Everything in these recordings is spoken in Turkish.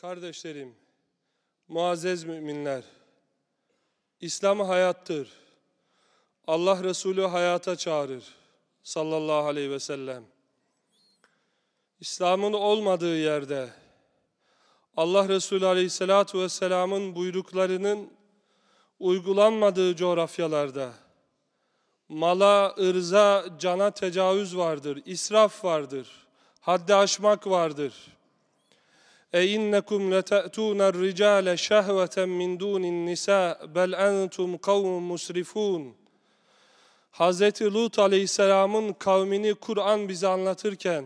Kardeşlerim, muazzez müminler, İslam hayattır. Allah Resulü hayata çağırır sallallahu aleyhi ve sellem. İslam'ın olmadığı yerde, Allah Resulü aleyhissalatu vesselamın buyruklarının uygulanmadığı coğrafyalarda, mala, ırza, cana tecavüz vardır, israf vardır, haddi aşmak vardır. İnnekum lete'tûner ricale şehveten min dûnin nisa bel entum kavmun musrifun. Hz. Lut aleyhisselamın kavmini Kur'an bize anlatırken,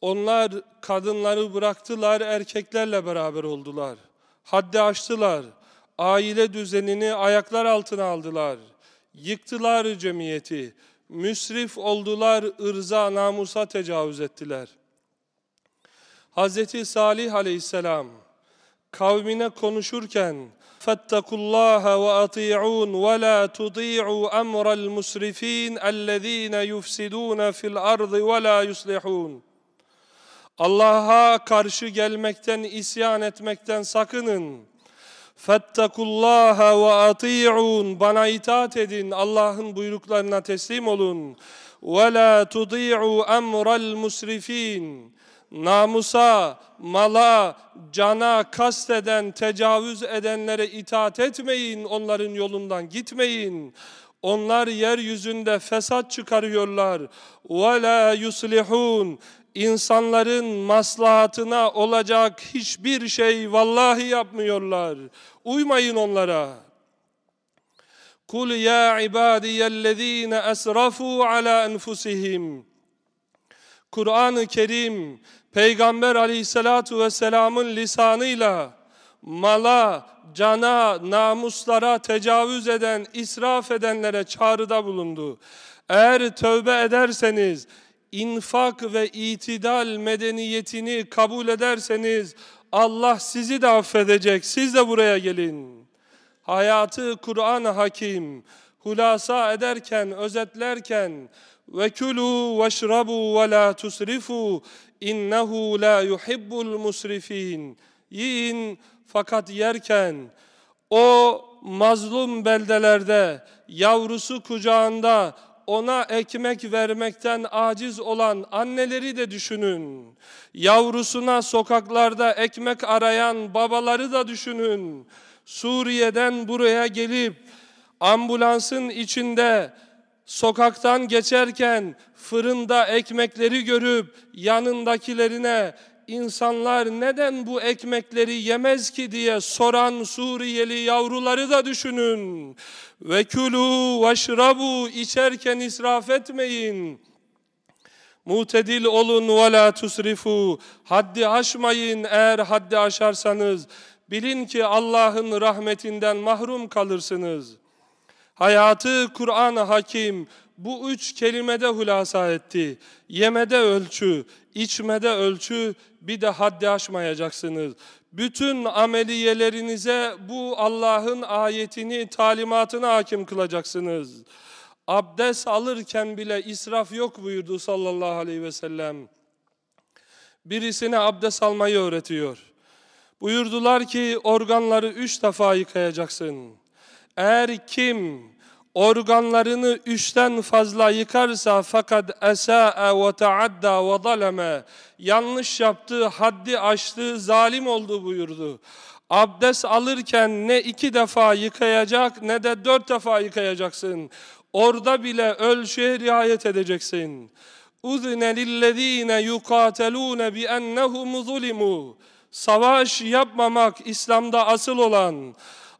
onlar kadınları bıraktılar, erkeklerle beraber oldular. Haddi aştılar, aile düzenini ayaklar altına aldılar. Yıktılar cemiyeti, müsrif oldular, ırza, namusa tecavüz ettiler. Hz. Salih aleyhisselam kavmine konuşurken فَاتَّقُوا اللّٰهَ وَأَطِيعُونَ وَلَا تُطِيعُوا أَمْرَ الْمُسْرِفِينَ الَّذ۪ينَ يُفْسِدُونَ فِي الْأَرْضِ وَلَا يُصْلِحُونَ Allah'a karşı gelmekten, isyan etmekten sakının. فَاتَّقُوا اللّٰهَ وَأَطِيعُونَ Bana itaat edin, Allah'ın buyruklarına teslim olun. وَلَا تُطِيعُوا أَمْرَ الْمُسْرِفِينَ namusa, mala, cana kasteden, tecavüz edenlere itaat etmeyin, onların yolundan gitmeyin. Onlar yeryüzünde fesat çıkarıyorlar. وَلَا يُصْلِحُونَ İnsanların maslahatına olacak hiçbir şey vallahi yapmıyorlar. Uymayın onlara. قُلْ يَا عِبَادِيَ الَّذ۪ينَ أَسْرَفُوا عَلَى أَنْفُسِهِمْ Kur'an-ı Kerim Peygamber aleyhissalatu vesselamın lisanıyla mala, cana, namuslara tecavüz eden, israf edenlere çağrıda bulundu. Eğer tövbe ederseniz, infak ve itidal medeniyetini kabul ederseniz, Allah sizi de affedecek, siz de buraya gelin. Hayatı Kur'an hakim, hulasa ederken, özetlerken, ve kulu veşrabu ve la tusrifu innehu la yuhibbul musrifin. Yiyin fakat yerken o mazlum beldelerde yavrusu kucağında ona ekmek vermekten aciz olan anneleri de düşünün. Yavrusuna sokaklarda ekmek arayan babaları da düşünün. Suriye'den buraya gelip ambulansın içinde sokaktan geçerken fırında ekmekleri görüp yanındakilerine insanlar neden bu ekmekleri yemez ki diye soran Suriyeli yavruları da düşünün. Ve külü veşrabu içerken israf etmeyin. Mutedil olun ve la tusrifu. Haddi aşmayın eğer haddi aşarsanız. Bilin ki Allah'ın rahmetinden mahrum kalırsınız. Hayatı Kur'an-ı Hakim bu üç kelimede hulasa etti. Yemede ölçü, içmede ölçü, bir de haddi aşmayacaksınız. Bütün ameliyelerinize bu Allah'ın ayetini, talimatını hakim kılacaksınız. Abdest alırken bile israf yok buyurdu sallallahu aleyhi ve sellem. Birisine abdest almayı öğretiyor. Buyurdular ki organları üç defa yıkayacaksın. Eğer kim organlarını üçten fazla yıkarsa fakat esa'a ve taadda ve zaleme yanlış yaptı, haddi aştı, zalim oldu buyurdu. Abdest alırken ne iki defa yıkayacak ne de dört defa yıkayacaksın. Orada bile ölçüye riayet edeceksin. اُذْنَ لِلَّذ۪ينَ يُقَاتَلُونَ بِأَنَّهُمْ ظُلِمُوا Savaş yapmamak İslam'da asıl olan,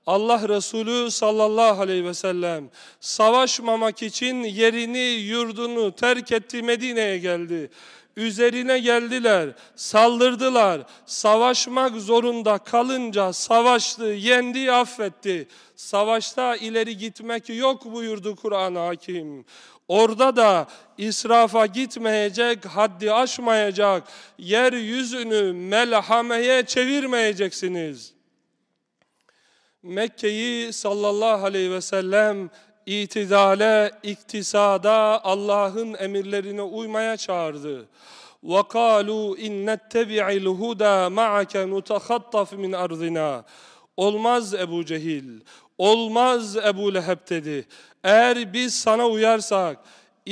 Allah Resulü sallallahu aleyhi ve sellem savaşmamak için yerini, yurdunu terk etti Medine'ye geldi. Üzerine geldiler, saldırdılar. Savaşmak zorunda kalınca savaştı, yendi, affetti. Savaşta ileri gitmek yok buyurdu Kur'an hakim. Orada da israfa gitmeyecek, haddi aşmayacak, yeryüzünü melhameye çevirmeyeceksiniz.'' Mekke'yi sallallahu aleyhi ve sellem itidale, iktisada, Allah'ın emirlerine uymaya çağırdı. وقالوا إن نتبع الهدى معك نتخطف من أرضنا Olmaz Ebu Cehil, olmaz Ebu Leheb dedi. Eğer biz sana uyarsak,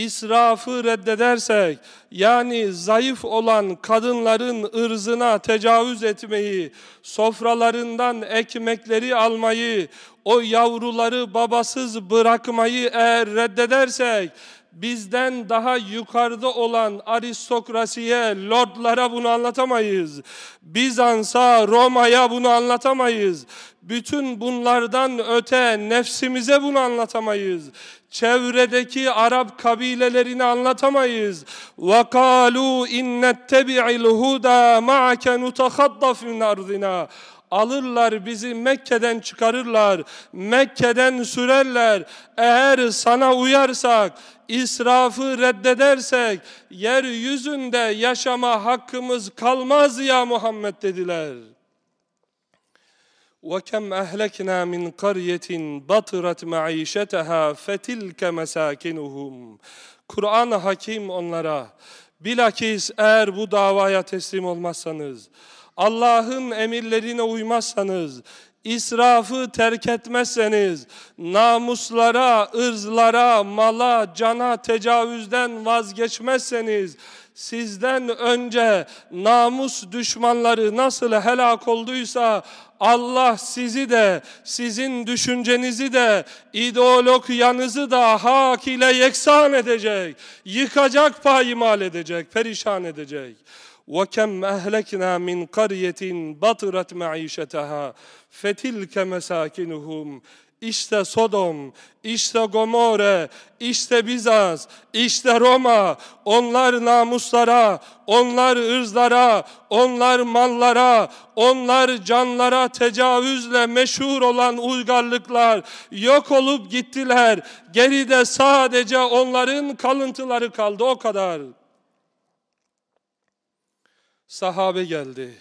israfı reddedersek, yani zayıf olan kadınların ırzına tecavüz etmeyi, sofralarından ekmekleri almayı, o yavruları babasız bırakmayı eğer reddedersek, bizden daha yukarıda olan aristokrasiye, lordlara bunu anlatamayız. Bizans'a, Roma'ya bunu anlatamayız. Bütün bunlardan öte nefsimize bunu anlatamayız. Çevredeki Arap kabilelerini anlatamayız. وَقَالُوا اِنَّ اتَّبِعِ الْهُدَى مَعَكَ نُتَخَطَّفْ مِنْ اَرْضِنَا Alırlar bizi Mekke'den çıkarırlar, Mekke'den sürerler. Eğer sana uyarsak, israfı reddedersek, yeryüzünde yaşama hakkımız kalmaz ya Muhammed dediler. وَكَمْ أَهْلَكْنَا مِنْ قَرْيَةٍ بَطِرَتْ مَعِيشَتَهَا فَتِلْكَ مَسَاكِنُهُمْ Kur'an hakim onlara, bilakis eğer bu davaya teslim olmazsanız, Allah'ın emirlerine uymazsanız, israfı terk etmezseniz, namuslara, ırzlara, mala, cana tecavüzden vazgeçmezseniz, sizden önce namus düşmanları nasıl helak olduysa, Allah sizi de, sizin düşüncenizi de, ideolog yanınızı da hak ile yeksan edecek, yıkacak, payimal edecek, perişan edecek وَكَمْ أَهْلَكْنَا مِنْ قَرْيَةٍ بَطِرَتْ مَعِيشَتَهَا فَتِلْكَ مَسَاكِنُهُمْ İşte Sodom, işte Gomorre, işte Bizans, işte Roma, onlar namuslara, onlar ırzlara, onlar mallara, onlar canlara tecavüzle meşhur olan uygarlıklar yok olup gittiler. Geride sadece onların kalıntıları kaldı o kadar. Sahabe geldi.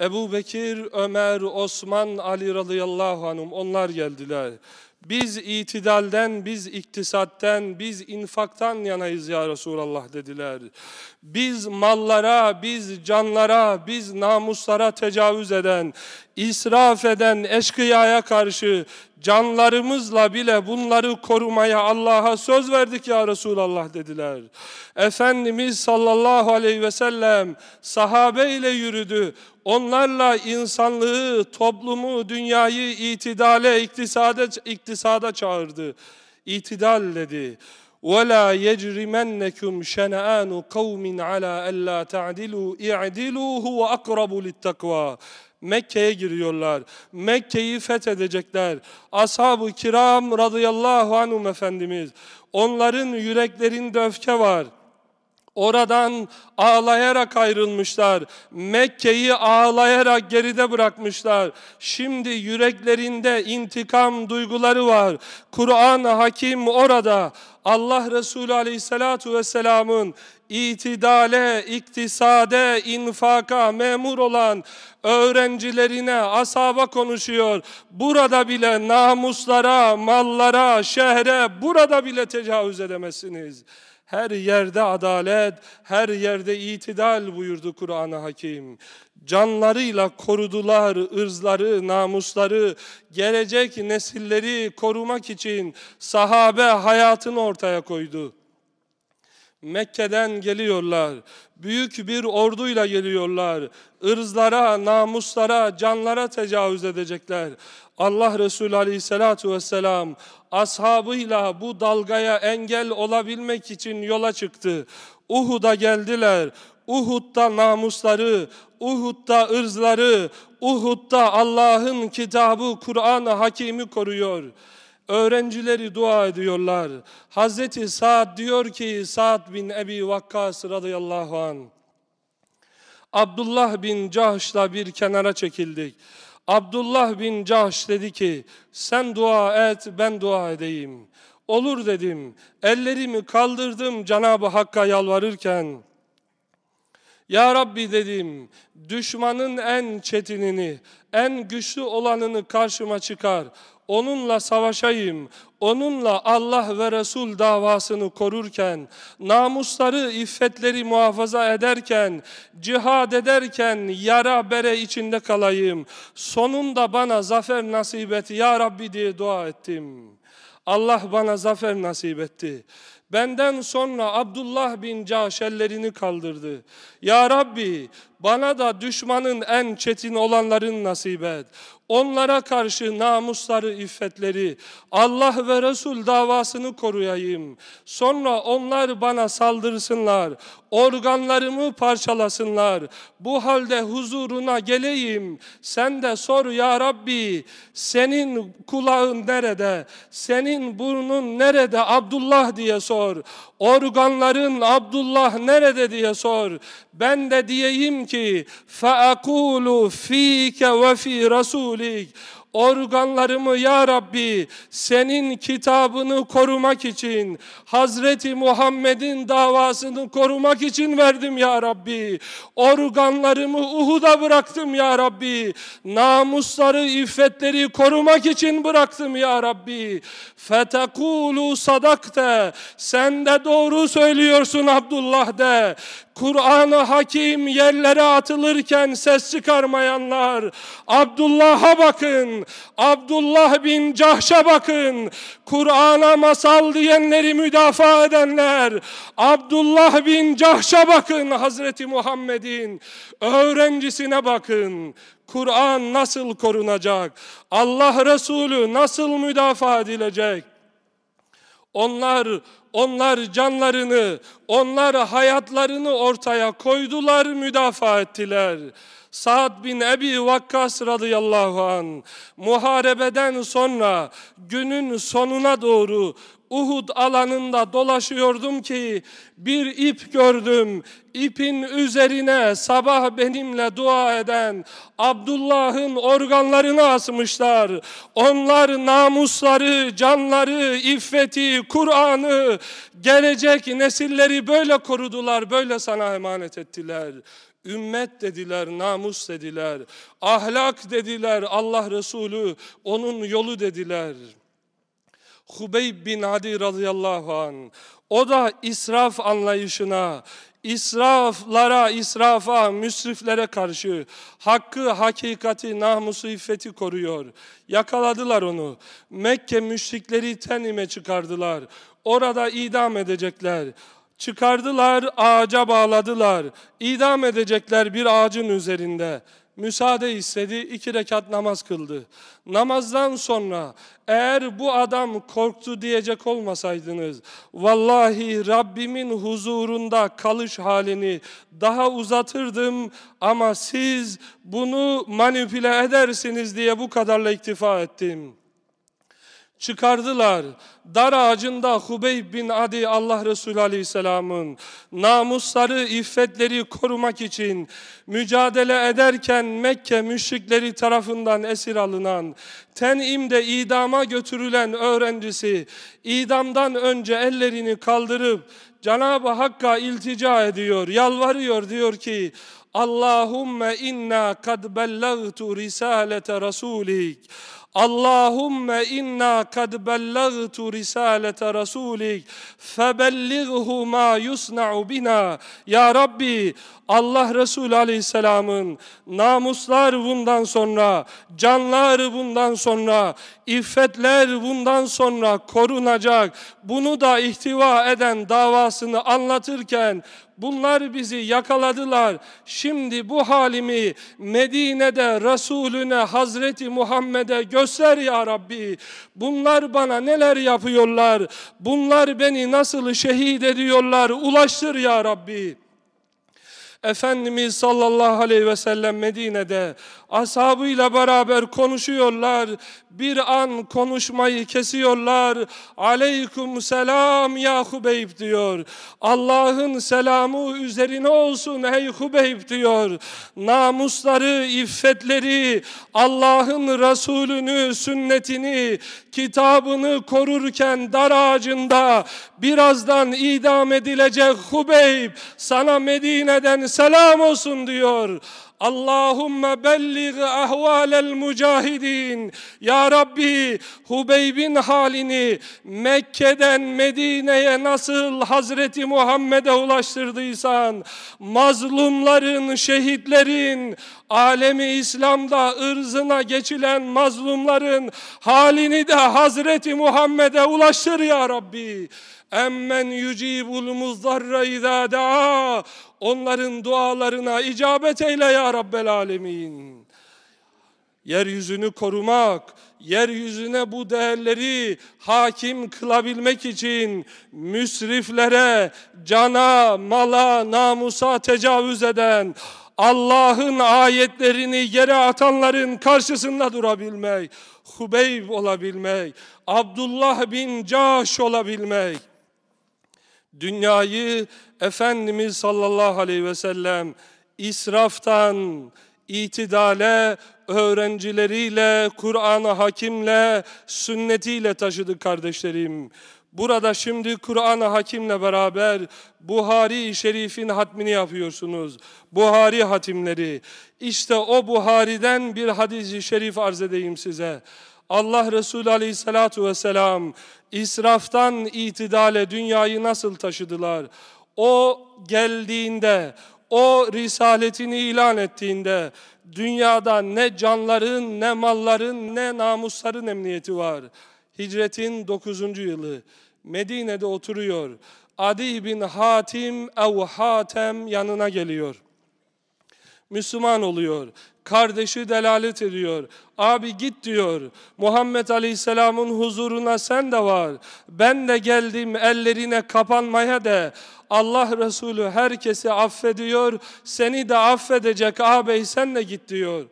Ebu Bekir, Ömer, Osman, Ali radıyallahu anhum onlar geldiler. Biz itidalden, biz iktisatten, biz infaktan yanayız ya Resulallah dediler. Biz mallara, biz canlara, biz namuslara tecavüz eden, israf eden eşkıyaya karşı canlarımızla bile bunları korumaya Allah'a söz verdik ya Resulallah dediler. Efendimiz sallallahu aleyhi ve sellem sahabe ile yürüdü. Onlarla insanlığı, toplumu, dünyayı itidale, iktisada, iktisada çağırdı. İtidal dedi. وَلَا يَجْرِمَنَّكُمْ شَنَآنُ قَوْمٍ عَلَى أَلَّا تَعْدِلُوا اِعْدِلُوا هُوَ أَقْرَبُ لِلتَّقْوَى Mekke'ye giriyorlar. Mekke'yi fethedecekler. Ashab-ı kiram radıyallahu anhum efendimiz. Onların yüreklerinde öfke var. Oradan ağlayarak ayrılmışlar. Mekke'yi ağlayarak geride bırakmışlar. Şimdi yüreklerinde intikam duyguları var. Kur'an hakim orada. Allah Resulü Aleyhisselatü Vesselam'ın itidale, iktisade, infaka memur olan öğrencilerine, asaba konuşuyor. Burada bile namuslara, mallara, şehre, burada bile tecavüz edemezsiniz. Her yerde adalet, her yerde itidal buyurdu Kur'an-ı Hakim. Canlarıyla korudular ırzları, namusları, gelecek nesilleri korumak için sahabe hayatını ortaya koydu. Mekke'den geliyorlar. Büyük bir orduyla geliyorlar. Irzlara, namuslara, canlara tecavüz edecekler. Allah Resulü Aleyhisselatü Vesselam ashabıyla bu dalgaya engel olabilmek için yola çıktı. Uhud'a geldiler. Uhud'da namusları, Uhud'da ırzları, Uhud'da Allah'ın kitabı Kur'an-ı Hakim'i koruyor. Öğrencileri dua ediyorlar. Hazreti Sa'd diyor ki Sa'd bin Ebi Vakkas radıyallahu an. Abdullah bin Cahş'la bir kenara çekildik. Abdullah bin Cahş dedi ki sen dua et ben dua edeyim. Olur dedim. Ellerimi kaldırdım Cenab-ı Hakk'a yalvarırken Ya Rabbi dedim, düşmanın en çetinini, en güçlü olanını karşıma çıkar. Onunla savaşayım, onunla Allah ve Resul davasını korurken, namusları, iffetleri muhafaza ederken, cihad ederken yara bere içinde kalayım. Sonunda bana zafer nasip et ya Rabbi diye dua ettim. Allah bana zafer nasip etti. Benden sonra Abdullah bin Caş ellerini kaldırdı. Ya Rabbi bana da düşmanın en çetin olanların nasip et. Onlara karşı namusları, iffetleri, Allah ve Resul davasını koruyayım. Sonra onlar bana saldırsınlar, organlarımı parçalasınlar. Bu halde huzuruna geleyim. Sen de sor ya Rabbi, senin kulağın nerede? Senin burnun nerede? Abdullah diye sor. Organların Abdullah nerede diye sor. Ben de diyeyim ki فَاَقُولُ ف۪يكَ وَف۪ي رَسُولِكَ organlarımı ya Rabbi senin kitabını korumak için, Hazreti Muhammed'in davasını korumak için verdim ya Rabbi. Organlarımı Uhud'a bıraktım ya Rabbi. Namusları, iffetleri korumak için bıraktım ya Rabbi. Fetekulu sadakte. Sen de doğru söylüyorsun Abdullah de. Kur'an-ı Hakim yerlere atılırken ses çıkarmayanlar, Abdullah'a bakın, Abdullah bin Cahş'a bakın, Kur'an'a masal diyenleri müdafaa edenler, Abdullah bin Cahş'a bakın Hazreti Muhammed'in öğrencisine bakın. Kur'an nasıl korunacak? Allah Resulü nasıl müdafaa edilecek? Onlar onlar canlarını, onlar hayatlarını ortaya koydular, müdafaa ettiler. Sa'd bin Ebi Vakkas radıyallahu an muharebeden sonra günün sonuna doğru Uhud alanında dolaşıyordum ki bir ip gördüm. İpin üzerine sabah benimle dua eden Abdullah'ın organlarını asmışlar. Onlar namusları, canları, iffeti, Kur'an'ı, gelecek nesilleri böyle korudular, böyle sana emanet ettiler. Ümmet dediler, namus dediler, ahlak dediler, Allah Resulü, onun yolu dediler. Hubeyb bin Adi radıyallahu an. O da israf anlayışına, israflara, israfa, müsriflere karşı hakkı, hakikati, namusu, iffeti koruyor. Yakaladılar onu. Mekke müşrikleri tenime çıkardılar. Orada idam edecekler. Çıkardılar, ağaca bağladılar. İdam edecekler bir ağacın üzerinde müsaade istedi, iki rekat namaz kıldı. Namazdan sonra eğer bu adam korktu diyecek olmasaydınız, vallahi Rabbimin huzurunda kalış halini daha uzatırdım ama siz bunu manipüle edersiniz diye bu kadarla iktifa ettim.'' Çıkardılar. Dar ağacında Hubeyb bin Adi Allah Resulü Aleyhisselam'ın namusları, iffetleri korumak için mücadele ederken Mekke müşrikleri tarafından esir alınan, Tenim'de idama götürülen öğrencisi idamdan önce ellerini kaldırıp Cenab-ı Hakk'a iltica ediyor, yalvarıyor diyor ki Allahümme inna kad bellagtu risalete rasulik Allahümme inna kad bellagtu risalete rasulik febellighu ma yusna'u bina. Ya Rabbi Allah Resulü Aleyhisselam'ın namuslar bundan sonra, canlar bundan sonra, iffetler bundan sonra korunacak. Bunu da ihtiva eden davasını anlatırken bunlar bizi yakaladılar. Şimdi bu halimi Medine'de Resulüne Hazreti Muhammed'e göster ya Rabbi. Bunlar bana neler yapıyorlar? Bunlar beni nasıl şehit ediyorlar? Ulaştır ya Rabbi. Efendimiz sallallahu aleyhi ve sellem Medine'de ashabıyla beraber konuşuyorlar. Bir an konuşmayı kesiyorlar. Aleyküm selam ya Hubeyb diyor. Allah'ın selamı üzerine olsun ey Hubeyb diyor. Namusları, iffetleri, Allah'ın Resulünü, sünnetini, kitabını korurken dar ağacında birazdan idam edilecek Hubeyb sana Medine'den selam olsun diyor. Allahümme bellig ahvalel mücahidin. Ya Rabbi Hubeyb'in halini Mekke'den Medine'ye nasıl Hazreti Muhammed'e ulaştırdıysan mazlumların, şehitlerin, alemi İslam'da ırzına geçilen mazlumların halini de Hazreti Muhammed'e ulaştır ya Rabbi. Emmen yucibul muzdarra izâ daa. Onların dualarına icabet eyle ya Rabbel alemin. Yeryüzünü korumak, yeryüzüne bu değerleri hakim kılabilmek için müsriflere, cana, mala, namusa tecavüz eden, Allah'ın ayetlerini yere atanların karşısında durabilmek, Hubeyb olabilmek, Abdullah bin Caş olabilmek, dünyayı Efendimiz sallallahu aleyhi ve sellem israftan itidale, öğrencileriyle, Kur'an-ı Hakim'le, sünnetiyle taşıdı kardeşlerim. Burada şimdi Kur'an-ı Hakim'le beraber Buhari-i Şerif'in hatmini yapıyorsunuz. Buhari hatimleri. İşte o Buhari'den bir hadis-i şerif arz edeyim size. Allah Resulü Aleyhisselatü Vesselam israftan itidale dünyayı nasıl taşıdılar? O geldiğinde, o risaletini ilan ettiğinde dünyada ne canların, ne malların, ne namusların emniyeti var. Hicretin 9. yılı Medine'de oturuyor. Adi bin Hatim ev Hatem yanına geliyor. Müslüman oluyor. Kardeşi delalet ediyor. Abi git diyor. Muhammed Aleyhisselam'ın huzuruna sen de var. Ben de geldim ellerine kapanmaya de. Allah Resulü herkesi affediyor. Seni de affedecek ağabey sen de git diyor.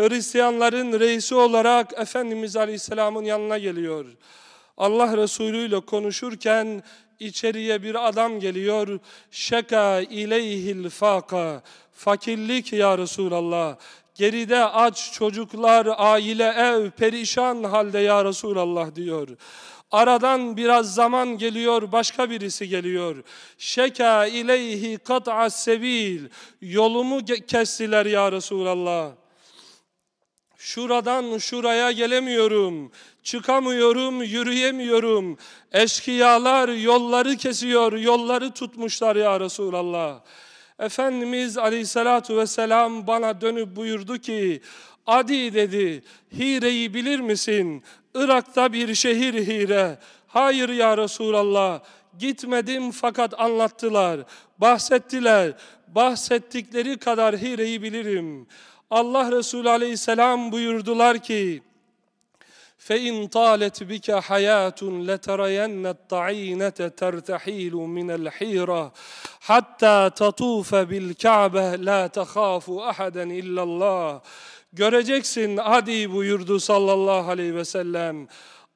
Hristiyanların reisi olarak Efendimiz Aleyhisselam'ın yanına geliyor. Allah Resulü ile konuşurken içeriye bir adam geliyor. Şeka ileyhil faka. Fakirlik ya Resulallah. Geride aç çocuklar, aile, ev perişan halde ya Resulallah diyor. Aradan biraz zaman geliyor, başka birisi geliyor. Şeka ileyhi kat'a sebil. Yolumu kestiler ya Resulallah. Şuradan şuraya gelemiyorum. Çıkamıyorum, yürüyemiyorum. Eşkıyalar yolları kesiyor, yolları tutmuşlar ya Resulallah. Efendimiz Aleyhisselatü Vesselam bana dönüp buyurdu ki, Adi dedi, Hire'yi bilir misin? Irak'ta bir şehir Hire. Hayır ya Resulallah, gitmedim fakat anlattılar, bahsettiler. Bahsettikleri kadar Hire'yi bilirim. Allah Resulü Aleyhisselam buyurdular ki, فإن طالت بك حياة لترين الطعينة ترتحيل من الحيرة حتى تطوف بالكعبة لا تخاف أحدا إلا الله Göreceksin Adi buyurdu sallallahu aleyhi ve sellem.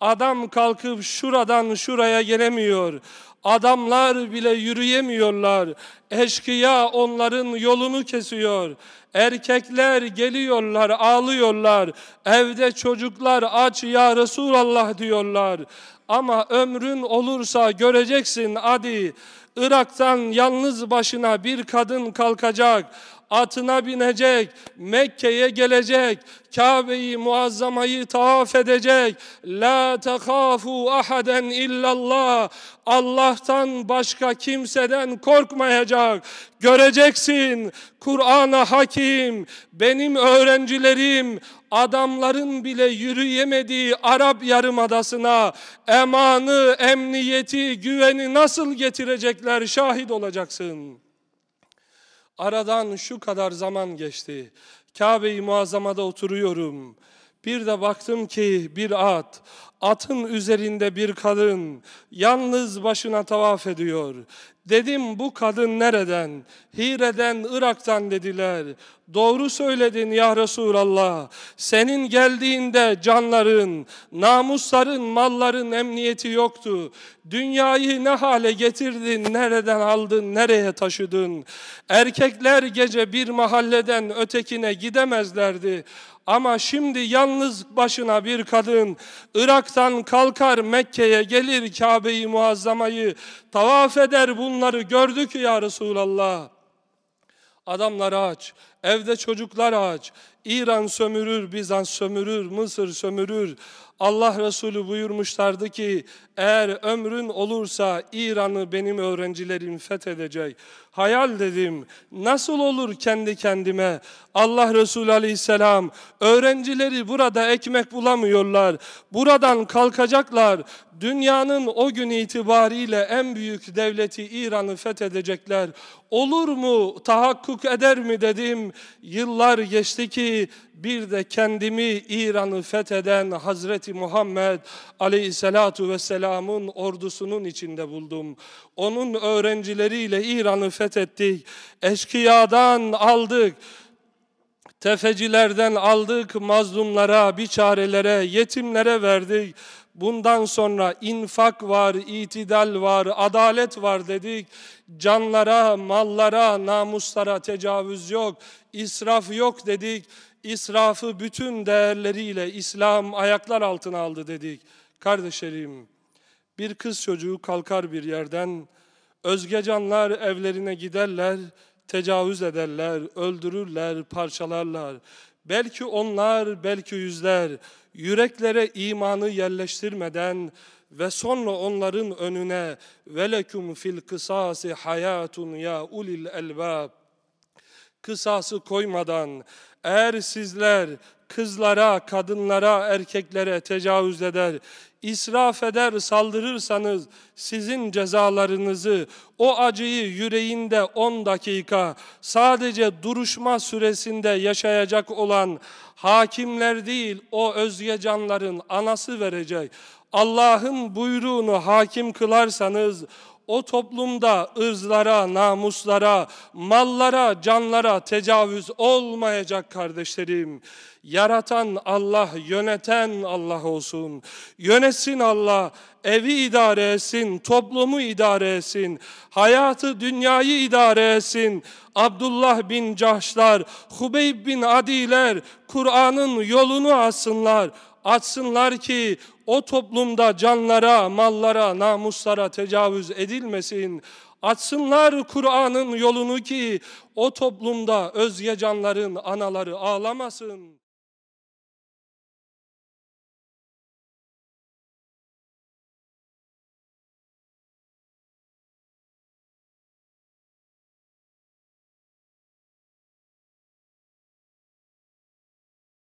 Adam kalkıp şuradan şuraya gelemiyor. Adamlar bile yürüyemiyorlar. Eşkıya onların yolunu kesiyor. Erkekler geliyorlar, ağlıyorlar. Evde çocuklar aç ya Resulallah diyorlar. Ama ömrün olursa göreceksin adi. Irak'tan yalnız başına bir kadın kalkacak atına binecek, Mekke'ye gelecek, Kabe'yi muazzamayı tavaf edecek. La tekhafu ahaden illallah. Allah'tan başka kimseden korkmayacak. Göreceksin Kur'an-ı Hakim, benim öğrencilerim, adamların bile yürüyemediği Arap Yarımadası'na emanı, emniyeti, güveni nasıl getirecekler şahit olacaksın.'' Aradan şu kadar zaman geçti. Kabe-i Muazzama'da oturuyorum. Bir de baktım ki bir at, atın üzerinde bir kadın yalnız başına tavaf ediyor. Dedim bu kadın nereden? Hire'den, Irak'tan dediler. Doğru söyledin ya Resulallah. Senin geldiğinde canların, namusların, malların emniyeti yoktu. Dünyayı ne hale getirdin, nereden aldın, nereye taşıdın? Erkekler gece bir mahalleden ötekine gidemezlerdi. Ama şimdi yalnız başına bir kadın Irak'tan kalkar Mekke'ye gelir Kabe'yi muazzamayı tavaf eder bunları gördük ya Resulallah. Adamlar aç, evde çocuklar aç. İran sömürür, Bizans sömürür, Mısır sömürür. Allah Resulü buyurmuşlardı ki eğer ömrün olursa İran'ı benim öğrencilerim fethedecek. Hayal dedim nasıl olur kendi kendime Allah Resulü aleyhisselam öğrencileri burada ekmek bulamıyorlar. Buradan kalkacaklar. Dünyanın o gün itibariyle en büyük devleti İran'ı fethedecekler. Olur mu, tahakkuk eder mi dedim. Yıllar geçti ki bir de kendimi İran'ı fetheden Hazreti Muhammed Aleyhisselatu Vesselam'ın ordusunun içinde buldum. Onun öğrencileriyle İran'ı fethettik. Eşkıyadan aldık. Tefecilerden aldık, mazlumlara, biçarelere, yetimlere verdik. Bundan sonra infak var, itidal var, adalet var dedik. Canlara, mallara, namuslara tecavüz yok, israf yok dedik. İsrafı bütün değerleriyle İslam ayaklar altına aldı dedik. Kardeşlerim, bir kız çocuğu kalkar bir yerden, özge canlar evlerine giderler, tecavüz ederler, öldürürler, parçalarlar. Belki onlar, belki yüzler yüreklere imanı yerleştirmeden ve sonra onların önüne velekum fil kısası hayatun ya ulil elbab kısası koymadan eğer sizler kızlara, kadınlara, erkeklere tecavüz eder, israf eder, saldırırsanız sizin cezalarınızı, o acıyı yüreğinde 10 dakika sadece duruşma süresinde yaşayacak olan hakimler değil, o özge canların anası verecek. Allah'ın buyruğunu hakim kılarsanız, o toplumda ırzlara, namuslara, mallara, canlara tecavüz olmayacak kardeşlerim. Yaratan Allah, yöneten Allah olsun. Yönetsin Allah, evi idare etsin, toplumu idare etsin, hayatı, dünyayı idare etsin. Abdullah bin Cahşlar, Hubeyb bin Adiler, Kur'an'ın yolunu alsınlar açsınlar ki o toplumda canlara, mallara, namuslara tecavüz edilmesin. Açsınlar Kur'an'ın yolunu ki o toplumda özge canların anaları ağlamasın.